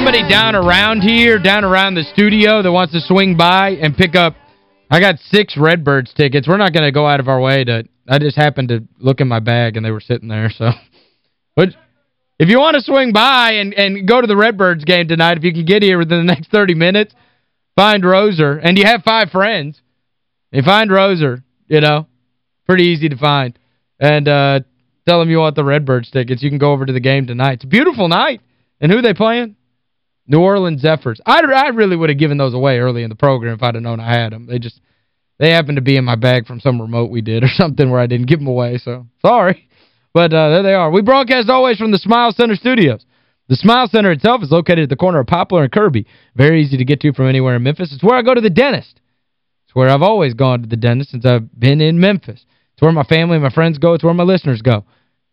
somebody down around here, down around the studio that wants to swing by and pick up, I got six Redbirds tickets. We're not going to go out of our way to, I just happened to look in my bag and they were sitting there, so. But if you want to swing by and, and go to the Redbirds game tonight, if you can get here within the next 30 minutes, find Roser, and you have five friends, you find Roser, you know, pretty easy to find. And uh, tell them you want the Redbirds tickets. You can go over to the game tonight. It's a beautiful night. And who are they playing? New Orleans Zephyrs. I, I really would have given those away early in the program if I'd have known I had them. They just, they happened to be in my bag from some remote we did or something where I didn't give them away, so sorry. But uh, there they are. We broadcast always from the Smile Center studios. The Smile Center itself is located at the corner of Poplar and Kirby. Very easy to get to from anywhere in Memphis. It's where I go to the dentist. It's where I've always gone to the dentist since I've been in Memphis. It's where my family and my friends go. It's where my listeners go.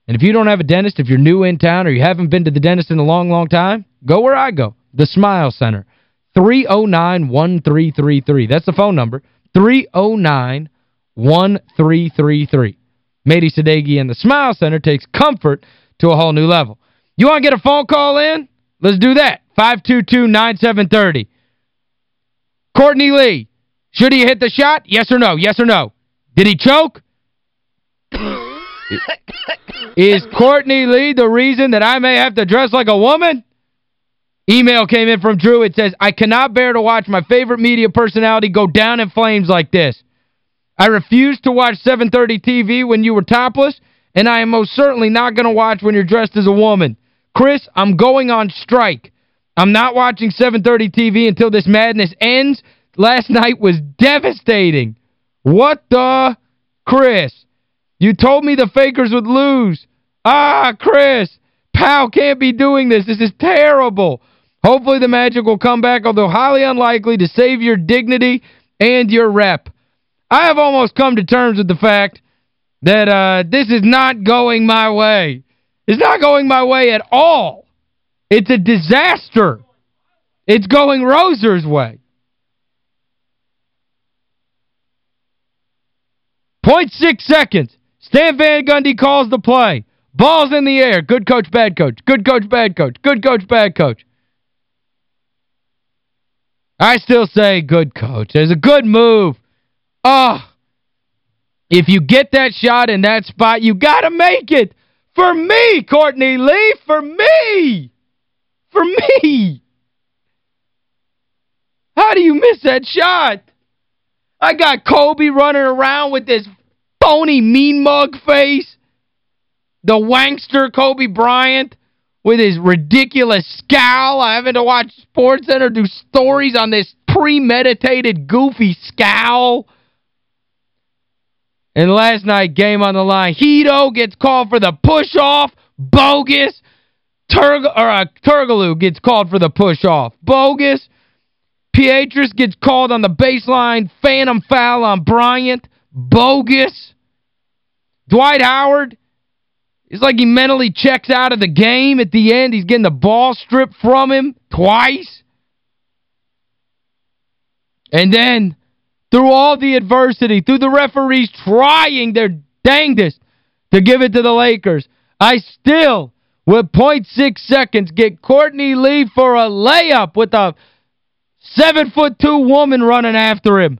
And if you don't have a dentist, if you're new in town or you haven't been to the dentist in a long, long time, go where I go, the Smile Center. 309-1333. That's the phone number. 309-1333. Mady Sadeghi and the Smile Center takes comfort to a whole new level. You want to get a phone call in? Let's do that. 522-9730. Courtney Lee, should he hit the shot? Yes or no? Yes or no? Did he choke? Is Courtney Lee the reason that I may have to dress like a woman? Email came in from Drew. It says, I cannot bear to watch my favorite media personality go down in flames like this. I refuse to watch 730 TV when you were topless, and I am most certainly not going to watch when you're dressed as a woman. Chris, I'm going on strike. I'm not watching 730 TV until this madness ends. Last night was devastating. What the? Chris, you told me the Fakers would lose. Ah, Chris, Powell can't be doing this. This is terrible. Hopefully the Magic will come back, although highly unlikely, to save your dignity and your rep. I have almost come to terms with the fact that uh, this is not going my way. It's not going my way at all. It's a disaster. It's going Roser's way. Point six seconds. Stan Van Gundy calls the play. Ball's in the air. Good coach, bad coach. Good coach, bad coach. Good coach, bad coach. I still say good coach. There's a good move. Oh, if you get that shot in that spot, you got to make it. For me, Courtney Lee, for me. For me. How do you miss that shot? I got Kobe running around with this phony mean mug face. The wankster Kobe Bryant with his ridiculous scowl. I having to watch SportsCenter do stories on this premeditated, goofy scowl. And last night, game on the line. Hedo gets called for the push-off. Bogus. Turg or uh, Turkoglu gets called for the push-off. Bogus. Pietrus gets called on the baseline. Phantom foul on Bryant. Bogus. Dwight Howard, it's like he mentally checks out of the game at the end. He's getting the ball stripped from him twice. And then, through all the adversity, through the referees trying their dangdest to give it to the Lakers, I still, with .6 seconds, get Courtney Lee for a layup with a seven-foot-two woman running after him.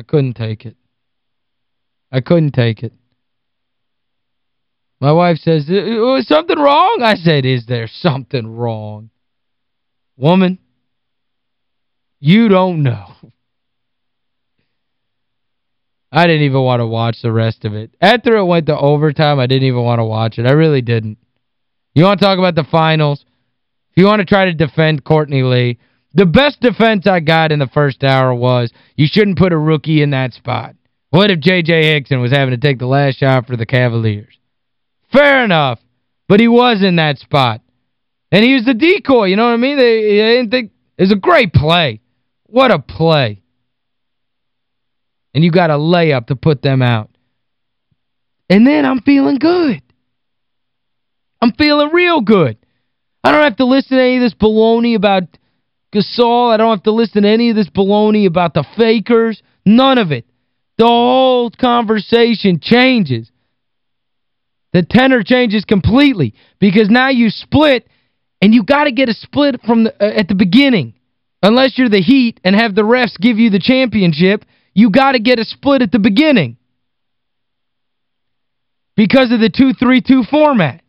I couldn't take it. I couldn't take it. My wife says, was something wrong? I said, is there something wrong? Woman, you don't know. I didn't even want to watch the rest of it. After it went to overtime, I didn't even want to watch it. I really didn't. You want to talk about the finals? If you want to try to defend Courtney Lee, the best defense I got in the first hour was you shouldn't put a rookie in that spot. What if J.J. Hickson was having to take the last shot for the Cavaliers? Fair enough. But he was in that spot. And he was the decoy, you know what I mean? They, they didn't think it was a great play. What a play. And you got a layup to put them out. And then I'm feeling good. I'm feeling real good. I don't have to listen to any of this baloney about Gasol. I don't have to listen to any of this baloney about the fakers. None of it. The whole conversation changes. The tenor changes completely because now you split and you got to get a split from the, uh, at the beginning. Unless you're the Heat and have the refs give you the championship, you got to get a split at the beginning. Because of the 2-3-2 format.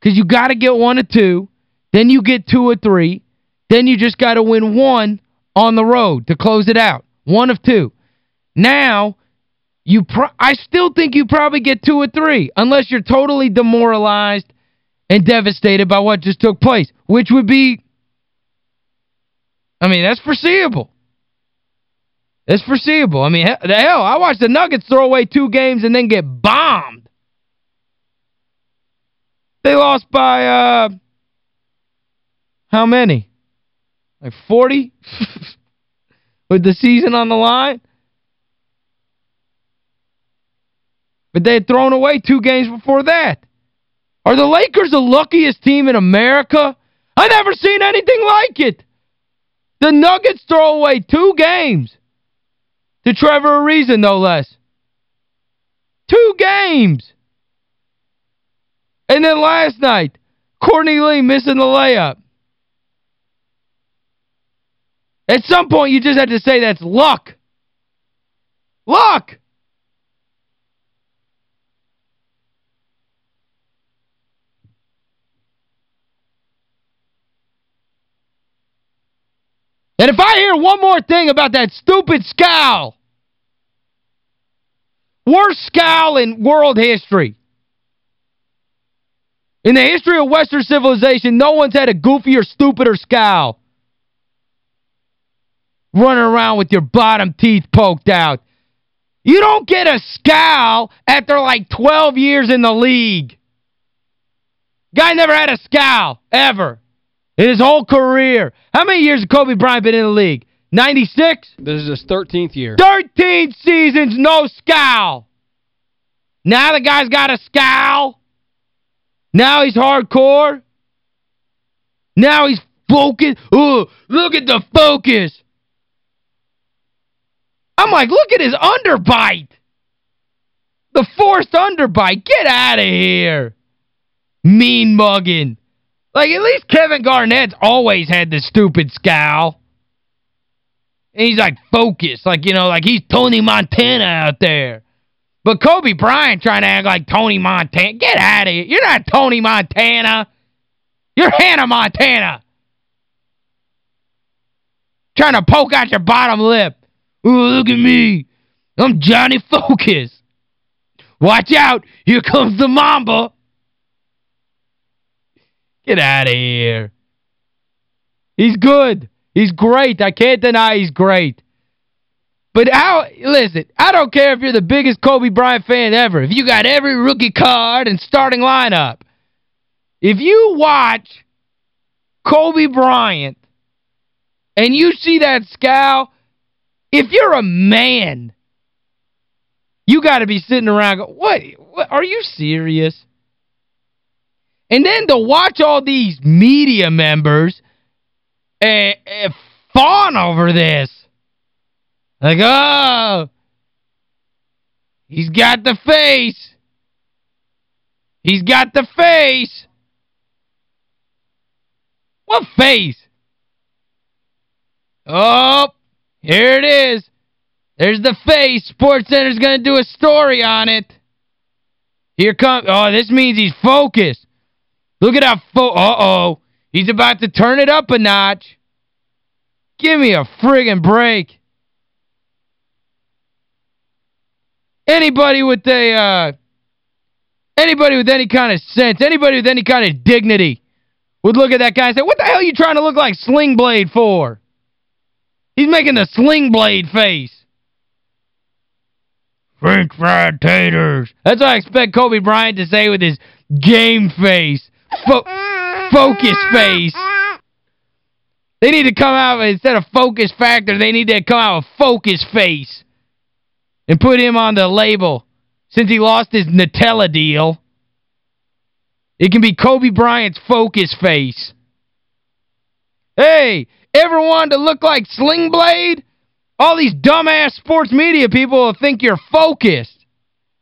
Because you got to get one or two, then you get two or three, then you just got to win one on the road to close it out. One of two. Now, you I still think you probably get two or three, unless you're totally demoralized and devastated by what just took place, which would be, I mean, that's foreseeable. It's foreseeable. I mean, the hell, I watched the Nuggets throw away two games and then get bombed. They lost by, uh, how many? Like 40? With the season on the line? But they had thrown away two games before that. Are the Lakers the luckiest team in America? i never seen anything like it. The Nuggets throw away two games. To Trevor Ariza, no less. Two games. And then last night, Courtney Lee missing the layup. At some point, you just have to say that's luck. Luck! And if I hear one more thing about that stupid scowl, worst scowl in world history, in the history of Western civilization, no one's had a goofier, stupider scowl. Running around with your bottom teeth poked out. You don't get a scowl after like 12 years in the league. Guy never had a scowl, ever. In his whole career. How many years has Kobe Bryant been in the league? 96? This is his 13th year. 13 seasons, no scowl. Now the guy's got a scowl. Now he's hardcore. Now he's focused. Oh, look at the focus. I'm like, look at his underbite. The forced underbite. Get out of here. Mean mugging. Like, at least Kevin Garnett's always had the stupid scowl. And he's, like, focused. Like, you know, like he's Tony Montana out there. But Kobe Bryant trying to act like Tony Montana. Get out of here. You're not Tony Montana. You're Hannah Montana. Trying to poke out your bottom lip. Ooh, look at me. I'm Johnny Focus. Watch out. Here comes the Mamba. Get out of here. He's good. He's great. I can't deny he's great. But how, listen, I don't care if you're the biggest Kobe Bryant fan ever. If you got every rookie card and starting lineup. If you watch Kobe Bryant and you see that scowl, if you're a man, you got to be sitting around go, what, what, are you serious? And then to watch all these media members uh, uh, fawn over this. Like, oh, he's got the face. He's got the face. What face? Oh, here it is. There's the face. Sports Center's going to do a story on it. Here comes, oh, this means he's focused. Look at how fo uh-oh. He's about to turn it up a notch. Give me a friggin' break. Anybody with a uh, Anybody with any kind of sense, anybody with any kind of dignity would look at that guy and say, what the hell are you trying to look like Sling Blade for? He's making the Sling Blade face. French fried taters. That's what I expect Kobe Bryant to say with his game face. Fo focus face. They need to come out, instead of focus factor, they need to come out with focus face. And put him on the label since he lost his Nutella deal. It can be Kobe Bryant's focus face. Hey, ever wanted to look like Sling Blade? All these dumbass sports media people will think you're focused.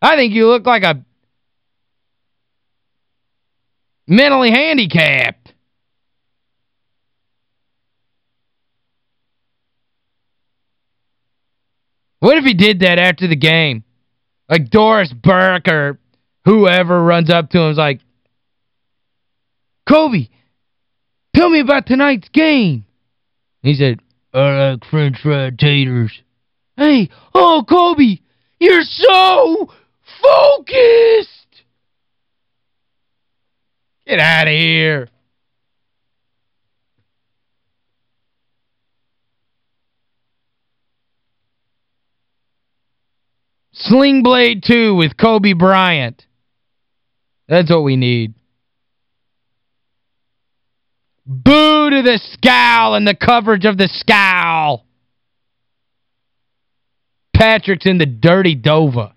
I think you look like a mentally handicapped. What if he did that after the game? Like Doris Burke or whoever runs up to him is like, Kobe, tell me about tonight's game. He said, I like french fried taters. Hey, oh, Kobe, you're so focused. Get out of here. Sling Blade 2 with Kobe Bryant. That's what we need. Boo to the scowl and the coverage of the scowl. Patrick's in the dirty Dova.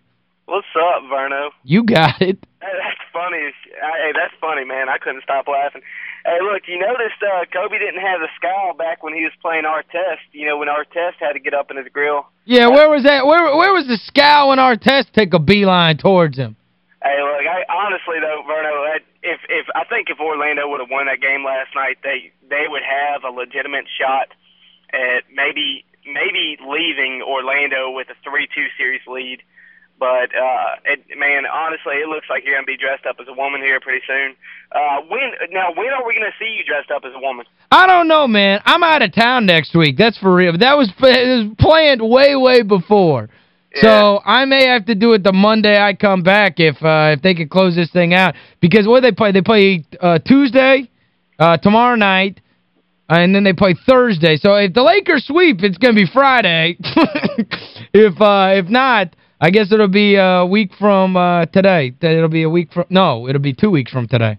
What's up, Verno? You got it. Hey, that's funny. Hey, that's funny, man. I couldn't stop laughing. Hey, look, you noticed uh, Kobe didn't have the scowl back when he was playing Artest. You know, when Artest had to get up in his grill. Yeah, where was that? Where where was the scowl when Artest took a beeline towards him? Hey, look, I honestly though, Verno, that, if if I think if Orlando would have won that game last night, they they would have a legitimate shot at maybe maybe leaving Orlando with a 3-2 series lead. But uh it, man, honestly, it looks like you're gonna be dressed up as a woman here pretty soon. Uh when now when are we gonna see you dressed up as a woman? I don't know, man. I'm out of town next week. That's for real. That was, was planned way, way before. So I may have to do it the Monday I come back if uh, if they could close this thing out. Because what they play? They play uh, Tuesday, uh, tomorrow night, and then they play Thursday. So if the Lakers sweep, it's going to be Friday. if uh, if not, I guess it'll be a week from uh, today. It'll be a week from no, it'll be two weeks from today.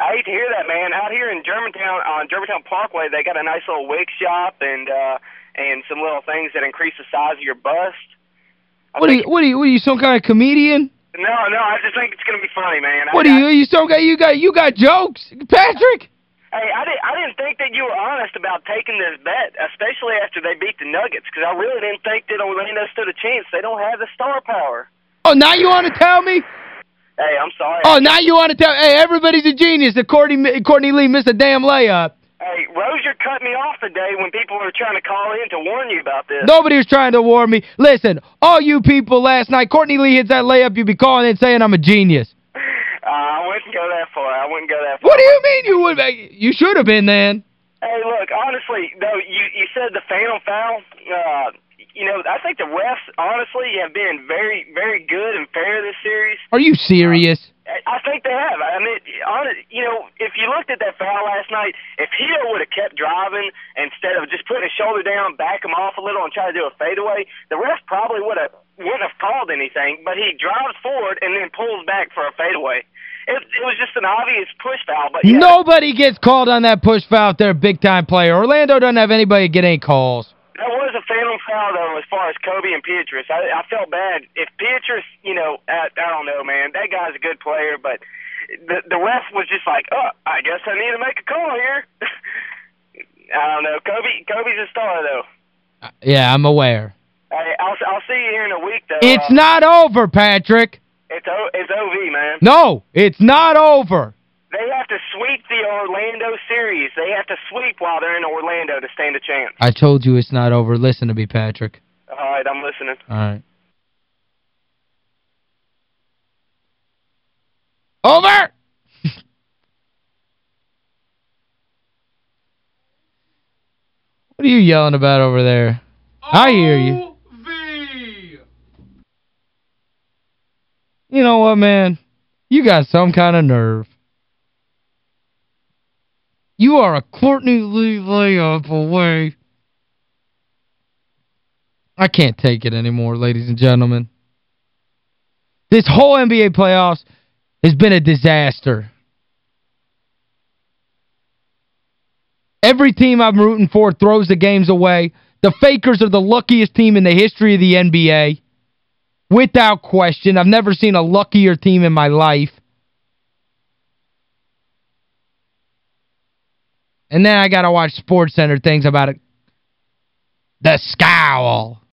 I hate to hear that, man. Out here in Germantown on Germantown Parkway, they got a nice little wig shop and uh and some little things that increase the size of your bust. What are you what are you what are you some kind of comedian? No, no, I just think it's gonna be funny, man. What I, are you you some guy you got you got jokes? Patrick? Hey, I didn't. I didn't think that you were honest about taking this bet, especially after they beat the Nuggets, because I really didn't think that Orlando stood a chance. They don't have the star power. Oh, now you want to tell me? Hey, I'm sorry. Oh, now you want to tell Hey, everybody's a genius Courtney Courtney Lee missed a damn layup. Cut me off today when people were trying to call in to warn you about this. Nobody was trying to warn me. Listen, all you people last night, Courtney Lee hits that layup, you'd be calling in saying I'm a genius. Uh, I wouldn't go that far. I wouldn't go that far. What do you mean you would? You should have been then. Hey, look, honestly, though, you you said the phantom foul. Uh, you know, I think the refs, honestly, have been very, very good and fair this series. Are you serious? I I think they have. I mean, on it, you know, you looked at that foul last night, if Hedo would have kept driving instead of just putting his shoulder down, back him off a little, and try to do a fadeaway, the ref probably would have wouldn't have called anything. But he drives forward and then pulls back for a fadeaway. It, it was just an obvious push foul. But yeah, Nobody gets called on that push foul if they're a big-time player. Orlando doesn't have anybody get any calls. That was a phantom foul, though, as far as Kobe and Pietrus. I, I felt bad. If Pietrus, you know, I, I don't know, man. That guy's a good player, but the the ref was just like, oh, I need to make a call here. I don't know. Kobe, Kobe's a star, though. Yeah, I'm aware. Hey, I'll I'll see you here in a week, though. It's Uh, not over, Patrick. It's o, it's OV, man. No, it's not over. They have to sweep the Orlando series. They have to sweep while they're in Orlando to stand a chance. I told you it's not over. Listen to me, Patrick. All right, I'm listening. All right. Over! What are you yelling about over there? I hear you. You know what, man? You got some kind of nerve. You are a Courtney Lee layup away. I can't take it anymore, ladies and gentlemen. This whole NBA playoffs has been a disaster. Every team I'm rooting for throws the games away. The Fakers are the luckiest team in the history of the NBA. Without question. I've never seen a luckier team in my life. And then I got to watch Sports Center things about it. The scowl.